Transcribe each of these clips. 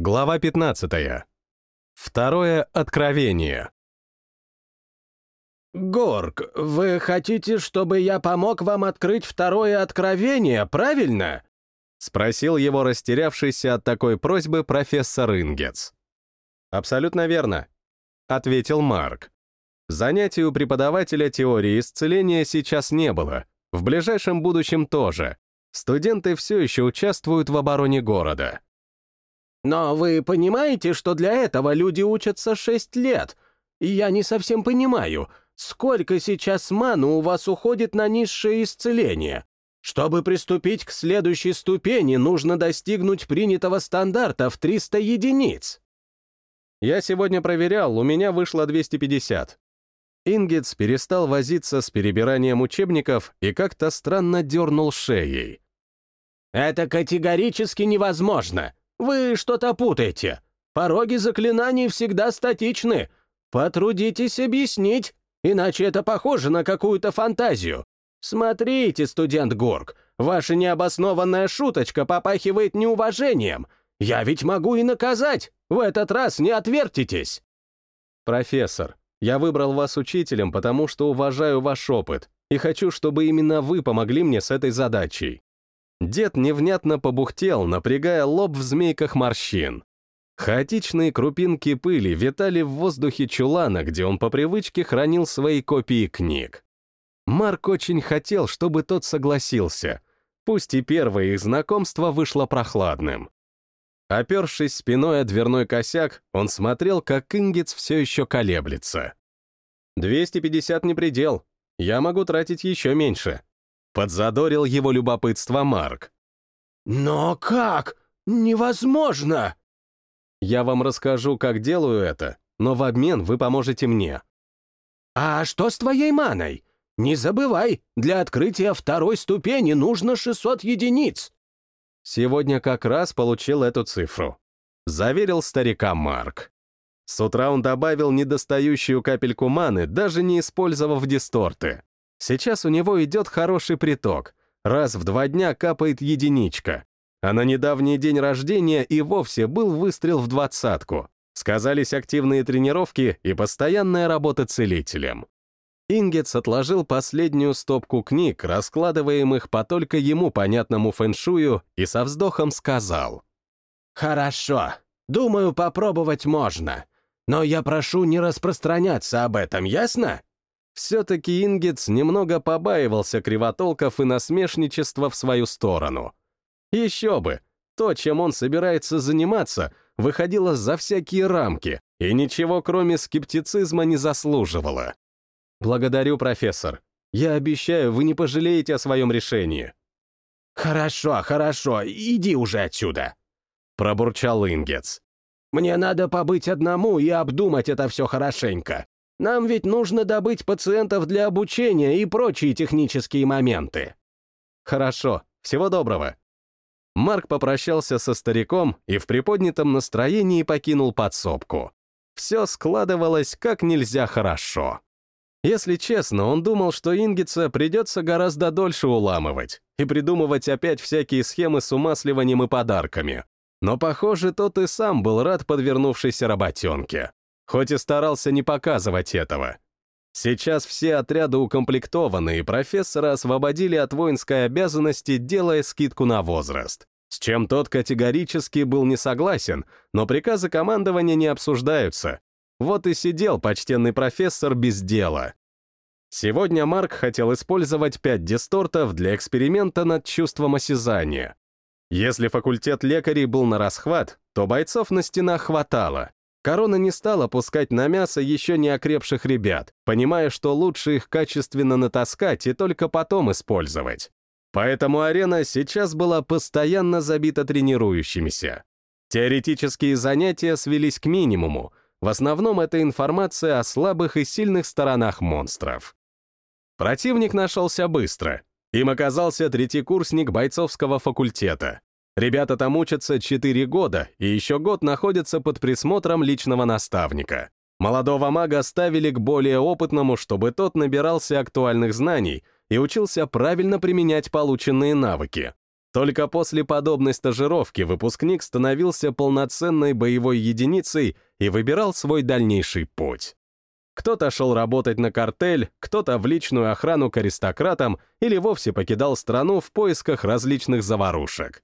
Глава 15. Второе откровение. «Горг, вы хотите, чтобы я помог вам открыть второе откровение, правильно?» — спросил его растерявшийся от такой просьбы профессор Ингец. «Абсолютно верно», — ответил Марк. Занятий у преподавателя теории исцеления сейчас не было, в ближайшем будущем тоже. Студенты все еще участвуют в обороне города. Но вы понимаете, что для этого люди учатся шесть лет? И я не совсем понимаю, сколько сейчас ману у вас уходит на низшее исцеление? Чтобы приступить к следующей ступени, нужно достигнуть принятого стандарта в 300 единиц. Я сегодня проверял, у меня вышло 250. Ингетс перестал возиться с перебиранием учебников и как-то странно дернул шеей. «Это категорически невозможно. Вы что-то путаете. Пороги заклинаний всегда статичны. Потрудитесь объяснить, иначе это похоже на какую-то фантазию. Смотрите, студент Горг, ваша необоснованная шуточка попахивает неуважением. Я ведь могу и наказать. В этот раз не отвертитесь. Профессор, я выбрал вас учителем, потому что уважаю ваш опыт и хочу, чтобы именно вы помогли мне с этой задачей. Дед невнятно побухтел, напрягая лоб в змейках морщин. Хаотичные крупинки пыли витали в воздухе чулана, где он по привычке хранил свои копии книг. Марк очень хотел, чтобы тот согласился, пусть и первое их знакомство вышло прохладным. Опершись спиной о дверной косяк, он смотрел, как Ингец все еще колеблется. «250 не предел. Я могу тратить еще меньше». Подзадорил его любопытство Марк. «Но как? Невозможно!» «Я вам расскажу, как делаю это, но в обмен вы поможете мне». «А что с твоей маной? Не забывай, для открытия второй ступени нужно 600 единиц». Сегодня как раз получил эту цифру. Заверил старика Марк. С утра он добавил недостающую капельку маны, даже не использовав дисторты. Сейчас у него идет хороший приток. Раз в два дня капает единичка. А на недавний день рождения и вовсе был выстрел в двадцатку. Сказались активные тренировки и постоянная работа целителем. Ингетс отложил последнюю стопку книг, раскладываемых по только ему понятному фэншую, и со вздохом сказал. «Хорошо. Думаю, попробовать можно. Но я прошу не распространяться об этом, ясно?» Все-таки Ингетс немного побаивался кривотолков и насмешничества в свою сторону. Еще бы, то, чем он собирается заниматься, выходило за всякие рамки и ничего кроме скептицизма не заслуживало. «Благодарю, профессор. Я обещаю, вы не пожалеете о своем решении». «Хорошо, хорошо, иди уже отсюда», — пробурчал Ингец. «Мне надо побыть одному и обдумать это все хорошенько. Нам ведь нужно добыть пациентов для обучения и прочие технические моменты». «Хорошо, всего доброго». Марк попрощался со стариком и в приподнятом настроении покинул подсобку. Все складывалось как нельзя хорошо. Если честно, он думал, что Ингица придется гораздо дольше уламывать и придумывать опять всякие схемы с умасливанием и подарками. Но, похоже, тот и сам был рад подвернувшейся работенке. Хоть и старался не показывать этого. Сейчас все отряды укомплектованы, и профессора освободили от воинской обязанности, делая скидку на возраст. С чем тот категорически был не согласен, но приказы командования не обсуждаются, вот и сидел почтенный профессор без дела. Сегодня Марк хотел использовать пять дистортов для эксперимента над чувством осязания. Если факультет лекарей был на расхват, то бойцов на стенах хватало. Корона не стала пускать на мясо еще не окрепших ребят, понимая, что лучше их качественно натаскать и только потом использовать. Поэтому арена сейчас была постоянно забита тренирующимися. Теоретические занятия свелись к минимуму, в основном это информация о слабых и сильных сторонах монстров. Противник нашелся быстро. Им оказался третий курсник бойцовского факультета. Ребята там учатся 4 года и еще год находятся под присмотром личного наставника. Молодого мага ставили к более опытному, чтобы тот набирался актуальных знаний и учился правильно применять полученные навыки. Только после подобной стажировки выпускник становился полноценной боевой единицей и выбирал свой дальнейший путь. Кто-то шел работать на картель, кто-то в личную охрану к аристократам или вовсе покидал страну в поисках различных заварушек.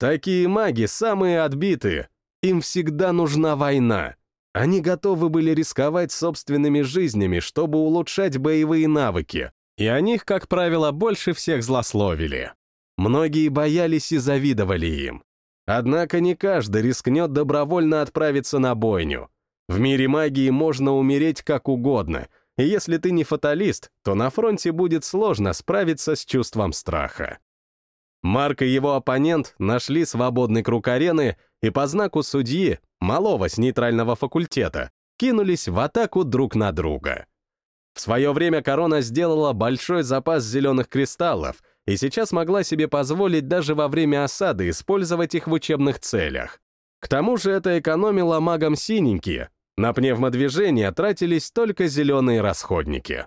Такие маги самые отбитые. Им всегда нужна война. Они готовы были рисковать собственными жизнями, чтобы улучшать боевые навыки, и о них, как правило, больше всех злословили. Многие боялись и завидовали им. Однако не каждый рискнет добровольно отправиться на бойню. В мире магии можно умереть как угодно, и если ты не фаталист, то на фронте будет сложно справиться с чувством страха. Марк и его оппонент нашли свободный круг арены и по знаку судьи, малого с нейтрального факультета, кинулись в атаку друг на друга. В свое время Корона сделала большой запас зеленых кристаллов и сейчас могла себе позволить даже во время осады использовать их в учебных целях. К тому же это экономило магам синенькие, на пневмодвижение тратились только зеленые расходники.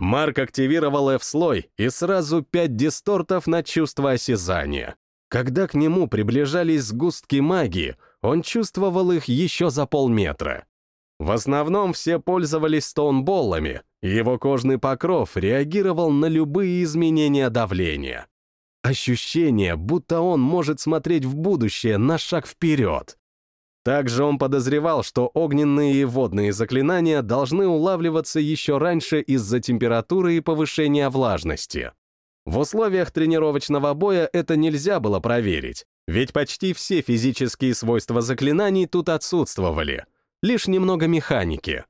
Марк активировал F-слой и сразу пять дистортов на чувство осязания. Когда к нему приближались сгустки магии, он чувствовал их еще за полметра. В основном все пользовались стоунболлами, и его кожный покров реагировал на любые изменения давления. Ощущение, будто он может смотреть в будущее на шаг вперед. Также он подозревал, что огненные и водные заклинания должны улавливаться еще раньше из-за температуры и повышения влажности. В условиях тренировочного боя это нельзя было проверить, ведь почти все физические свойства заклинаний тут отсутствовали, лишь немного механики.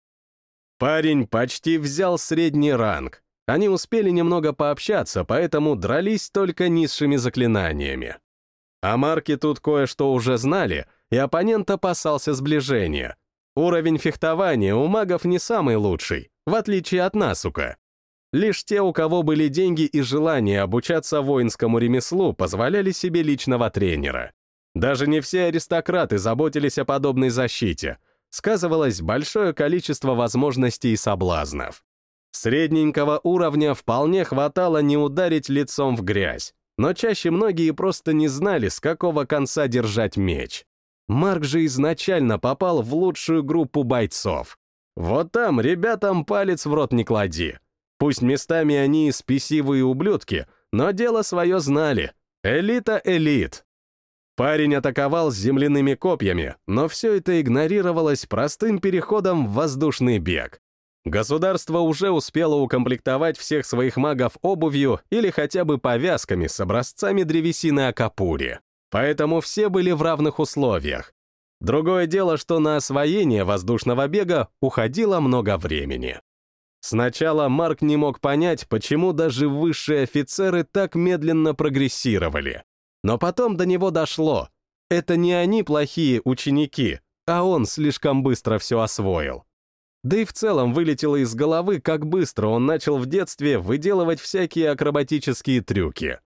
Парень почти взял средний ранг. Они успели немного пообщаться, поэтому дрались только низшими заклинаниями. А марки тут кое-что уже знали — и оппонент опасался сближения. Уровень фехтования у магов не самый лучший, в отличие от Насука. Лишь те, у кого были деньги и желание обучаться воинскому ремеслу, позволяли себе личного тренера. Даже не все аристократы заботились о подобной защите. Сказывалось большое количество возможностей и соблазнов. Средненького уровня вполне хватало не ударить лицом в грязь, но чаще многие просто не знали, с какого конца держать меч. Марк же изначально попал в лучшую группу бойцов. Вот там ребятам палец в рот не клади. Пусть местами они спесивые ублюдки, но дело свое знали. Элита элит. Парень атаковал с земляными копьями, но все это игнорировалось простым переходом в воздушный бег. Государство уже успело укомплектовать всех своих магов обувью или хотя бы повязками с образцами древесины Акапури. Поэтому все были в равных условиях. Другое дело, что на освоение воздушного бега уходило много времени. Сначала Марк не мог понять, почему даже высшие офицеры так медленно прогрессировали. Но потом до него дошло. Это не они плохие ученики, а он слишком быстро все освоил. Да и в целом вылетело из головы, как быстро он начал в детстве выделывать всякие акробатические трюки.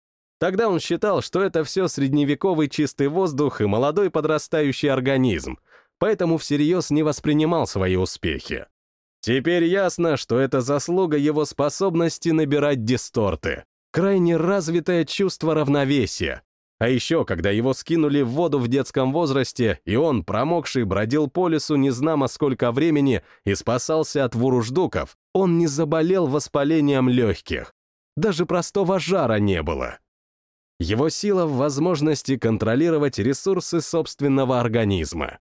Тогда он считал, что это все средневековый чистый воздух и молодой подрастающий организм, поэтому всерьез не воспринимал свои успехи. Теперь ясно, что это заслуга его способности набирать дисторты, крайне развитое чувство равновесия. А еще, когда его скинули в воду в детском возрасте, и он, промокший, бродил по лесу незнамо сколько времени и спасался от вуруждуков, он не заболел воспалением легких. Даже простого жара не было. Его сила в возможности контролировать ресурсы собственного организма.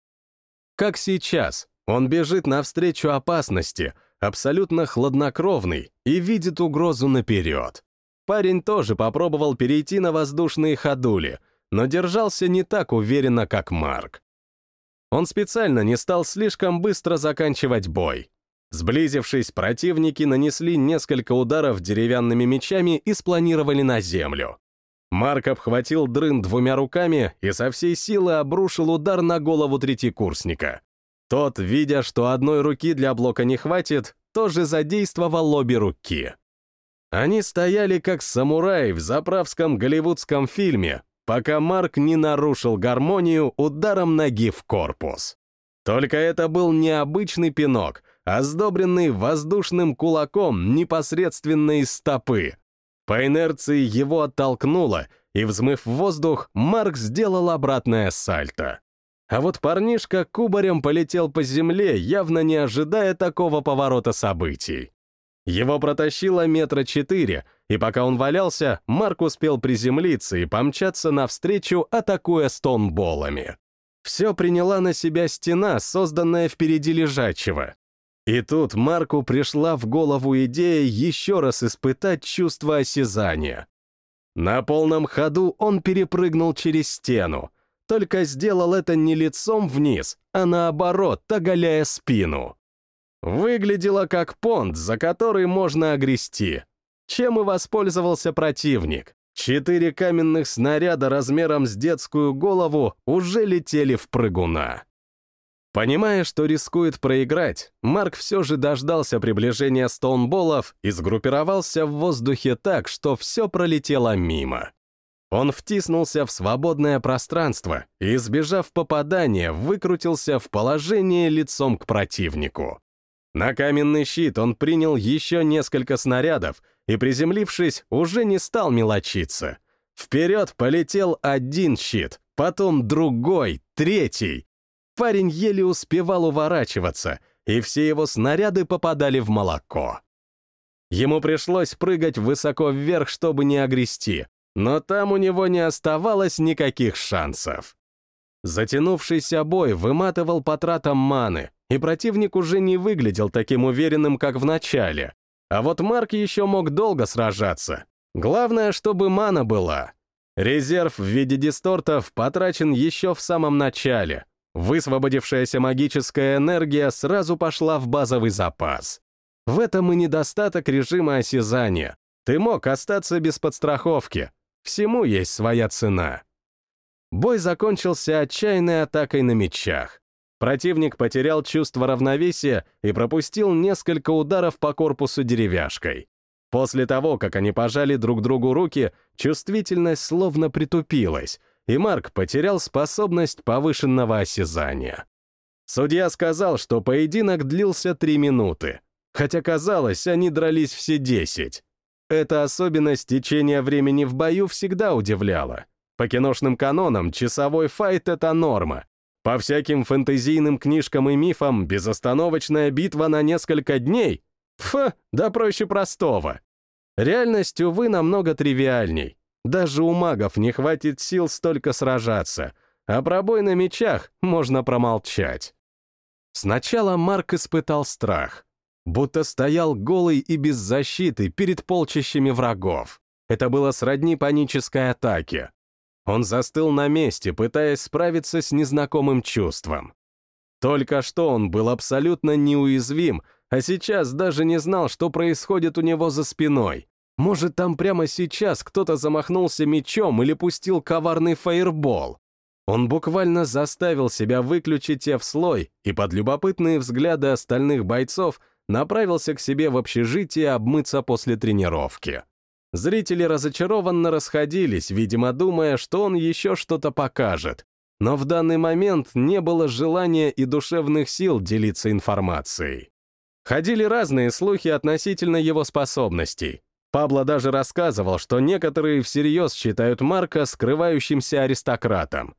Как сейчас, он бежит навстречу опасности, абсолютно хладнокровный и видит угрозу наперед. Парень тоже попробовал перейти на воздушные ходули, но держался не так уверенно, как Марк. Он специально не стал слишком быстро заканчивать бой. Сблизившись, противники нанесли несколько ударов деревянными мечами и спланировали на землю. Марк обхватил дрын двумя руками и со всей силы обрушил удар на голову третьекурсника. Тот, видя, что одной руки для блока не хватит, тоже задействовал обе руки. Они стояли как самураи в заправском голливудском фильме, пока Марк не нарушил гармонию ударом ноги в корпус. Только это был не обычный пинок, а сдобренный воздушным кулаком непосредственно из стопы, по инерции его оттолкнуло, и, взмыв в воздух, Марк сделал обратное сальто. А вот парнишка кубарем полетел по земле, явно не ожидая такого поворота событий. Его протащило метра четыре, и пока он валялся, Марк успел приземлиться и помчаться навстречу, атакуя стонболами. Все приняла на себя стена, созданная впереди лежачего. И тут Марку пришла в голову идея еще раз испытать чувство осязания. На полном ходу он перепрыгнул через стену, только сделал это не лицом вниз, а наоборот, оголяя спину. Выглядело как понт, за который можно огрести. Чем и воспользовался противник. Четыре каменных снаряда размером с детскую голову уже летели в прыгуна. Понимая, что рискует проиграть, Марк все же дождался приближения стоунболов и сгруппировался в воздухе так, что все пролетело мимо. Он втиснулся в свободное пространство и, избежав попадания, выкрутился в положение лицом к противнику. На каменный щит он принял еще несколько снарядов и, приземлившись, уже не стал мелочиться. Вперед полетел один щит, потом другой, третий. Парень еле успевал уворачиваться, и все его снаряды попадали в молоко. Ему пришлось прыгать высоко вверх, чтобы не огрести, но там у него не оставалось никаких шансов. Затянувшийся бой выматывал по тратам маны, и противник уже не выглядел таким уверенным, как в начале. А вот Марк еще мог долго сражаться. Главное, чтобы мана была. Резерв в виде дистортов потрачен еще в самом начале. Высвободившаяся магическая энергия сразу пошла в базовый запас. В этом и недостаток режима осязания. Ты мог остаться без подстраховки, Всему есть своя цена. Бой закончился отчаянной атакой на мечах. Противник потерял чувство равновесия и пропустил несколько ударов по корпусу деревяшкой. После того, как они пожали друг другу руки, чувствительность словно притупилась, и Марк потерял способность повышенного осязания. Судья сказал, что поединок длился три минуты, хотя казалось, они дрались все десять. Эта особенность течения времени в бою всегда удивляла. По киношным канонам часовой файт — это норма. По всяким фэнтезийным книжкам и мифам безостановочная битва на несколько дней — пф, да проще простого. Реальность, увы, намного тривиальней. Даже у магов не хватит сил столько сражаться, а про на мечах можно промолчать. Сначала Марк испытал страх — будто стоял голый и без защиты перед полчищами врагов. Это было сродни панической атаке. Он застыл на месте, пытаясь справиться с незнакомым чувством. Только что он был абсолютно неуязвим, а сейчас даже не знал, что происходит у него за спиной. Может, там прямо сейчас кто-то замахнулся мечом или пустил коварный фаербол. Он буквально заставил себя выключить слой и под любопытные взгляды остальных бойцов направился к себе в общежитие обмыться после тренировки. Зрители разочарованно расходились, видимо, думая, что он еще что-то покажет. Но в данный момент не было желания и душевных сил делиться информацией. Ходили разные слухи относительно его способностей. Пабло даже рассказывал, что некоторые всерьез считают Марка скрывающимся аристократом.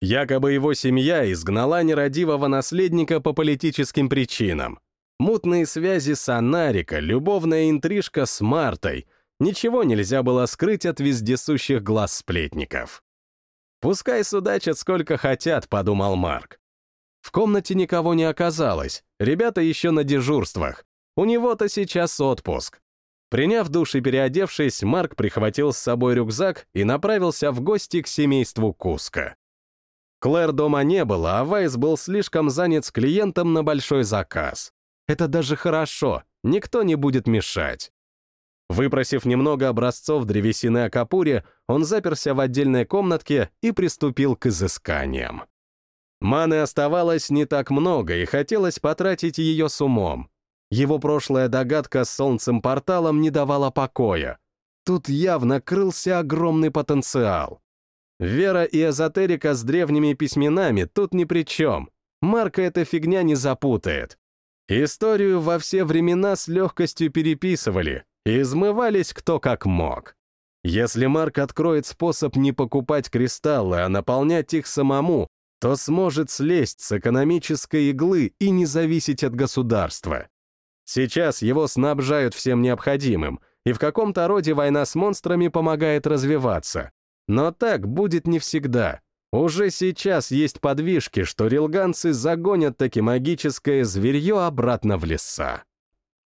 Якобы его семья изгнала нерадивого наследника по политическим причинам. Мутные связи с Анарика, любовная интрижка с Мартой. Ничего нельзя было скрыть от вездесущих глаз сплетников. «Пускай судачат сколько хотят», — подумал Марк. В комнате никого не оказалось, ребята еще на дежурствах. У него-то сейчас отпуск. Приняв душ и переодевшись, Марк прихватил с собой рюкзак и направился в гости к семейству Куска. Клэр дома не было, а Вайс был слишком занят с клиентом на большой заказ. Это даже хорошо, никто не будет мешать. Выпросив немного образцов древесины Акапури, он заперся в отдельной комнатке и приступил к изысканиям. Маны оставалось не так много, и хотелось потратить ее с умом. Его прошлая догадка с солнцем-порталом не давала покоя. Тут явно крылся огромный потенциал. Вера и эзотерика с древними письменами тут ни при чем. Марка эта фигня не запутает. Историю во все времена с легкостью переписывали и измывались кто как мог. Если Марк откроет способ не покупать кристаллы, а наполнять их самому, то сможет слезть с экономической иглы и не зависеть от государства. Сейчас его снабжают всем необходимым, и в каком-то роде война с монстрами помогает развиваться. Но так будет не всегда. Уже сейчас есть подвижки, что рилганцы загонят таки магическое зверье обратно в леса.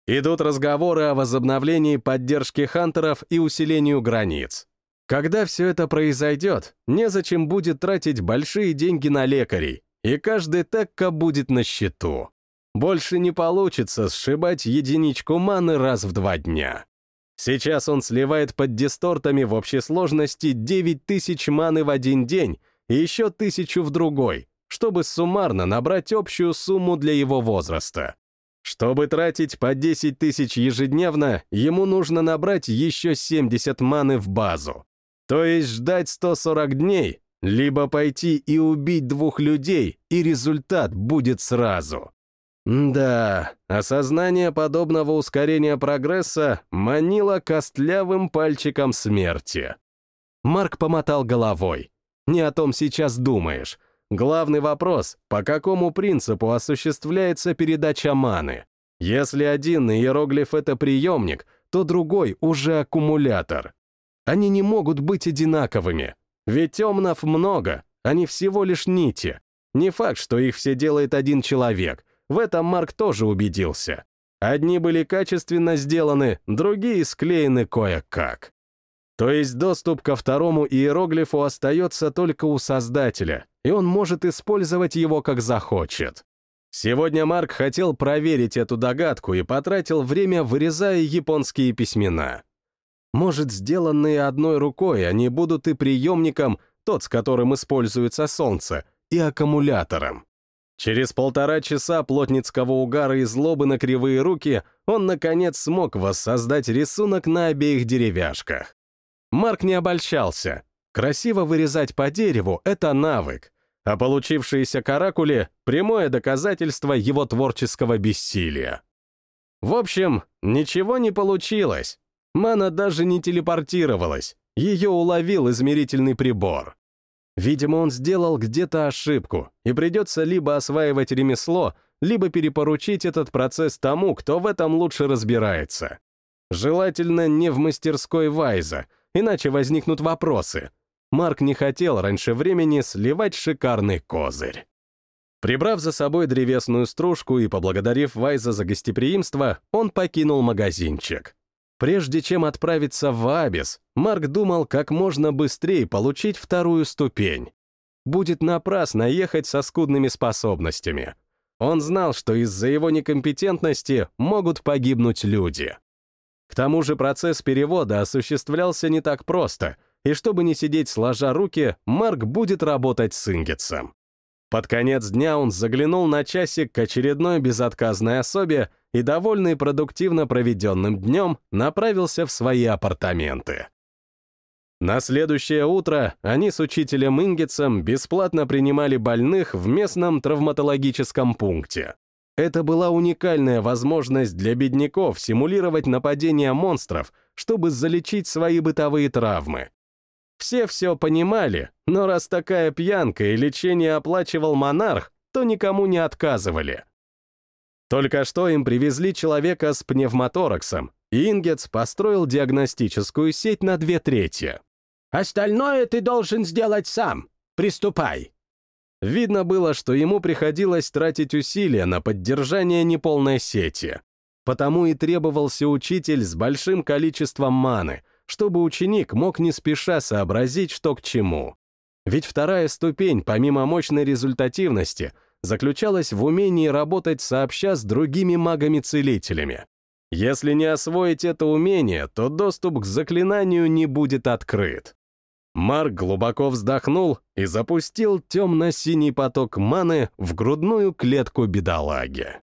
Идут разговоры о возобновлении поддержки хантеров и усилению границ. Когда все это произойдет, незачем будет тратить большие деньги на лекарей, и каждый текка будет на счету. Больше не получится сшибать единичку маны раз в два дня. Сейчас он сливает под дистортами в общей сложности 9000 маны в один день и еще тысячу в другой, чтобы суммарно набрать общую сумму для его возраста. Чтобы тратить по 10 тысяч ежедневно, ему нужно набрать еще 70 маны в базу. То есть ждать 140 дней, либо пойти и убить двух людей, и результат будет сразу. Да, осознание подобного ускорения прогресса манило костлявым пальчиком смерти. Марк помотал головой. Не о том сейчас думаешь. Главный вопрос, по какому принципу осуществляется передача маны? Если один иероглиф — это приемник, то другой уже аккумулятор. Они не могут быть одинаковыми. Ведь темнов много, они всего лишь нити. Не факт, что их все делает один человек — в этом Марк тоже убедился. Одни были качественно сделаны, другие склеены кое-как. То есть доступ ко второму иероглифу остается только у создателя, и он может использовать его как захочет. Сегодня Марк хотел проверить эту догадку и потратил время, вырезая японские письмена. Может, сделанные одной рукой, они будут и приемником, тот, с которым используется солнце, и аккумулятором. Через полтора часа плотницкого угара и злобы на кривые руки он, наконец, смог воссоздать рисунок на обеих деревяшках. Марк не обольщался. Красиво вырезать по дереву — это навык, а получившиеся каракули — прямое доказательство его творческого бессилия. В общем, ничего не получилось. Мана даже не телепортировалась, ее уловил измерительный прибор. Видимо, он сделал где-то ошибку, и придется либо осваивать ремесло, либо перепоручить этот процесс тому, кто в этом лучше разбирается. Желательно не в мастерской Вайза, иначе возникнут вопросы. Марк не хотел раньше времени сливать шикарный козырь. Прибрав за собой древесную стружку и поблагодарив Вайза за гостеприимство, он покинул магазинчик. Прежде чем отправиться в Абис, Марк думал, как можно быстрее получить вторую ступень. Будет напрасно ехать со скудными способностями. Он знал, что из-за его некомпетентности могут погибнуть люди. К тому же процесс перевода осуществлялся не так просто, и чтобы не сидеть сложа руки, Марк будет работать с Ингетсом. Под конец дня он заглянул на часик к очередной безотказной особе и, довольный продуктивно проведенным днем, направился в свои апартаменты. На следующее утро они с учителем Ингетсом бесплатно принимали больных в местном травматологическом пункте. Это была уникальная возможность для бедняков симулировать нападение монстров, чтобы залечить свои бытовые травмы. Все все понимали, но раз такая пьянка и лечение оплачивал монарх, то никому не отказывали. Только что им привезли человека с пневмотораксом, и Ингетс построил диагностическую сеть на две трети. «Остальное ты должен сделать сам. Приступай». Видно было, что ему приходилось тратить усилия на поддержание неполной сети. Потому и требовался учитель с большим количеством маны, чтобы ученик мог не спеша сообразить, что к чему. Ведь вторая ступень, помимо мощной результативности — заключалась в умении работать сообща с другими магами-целителями. Если не освоить это умение, то доступ к заклинанию не будет открыт. Марк глубоко вздохнул и запустил темно-синий поток маны в грудную клетку бедолаги.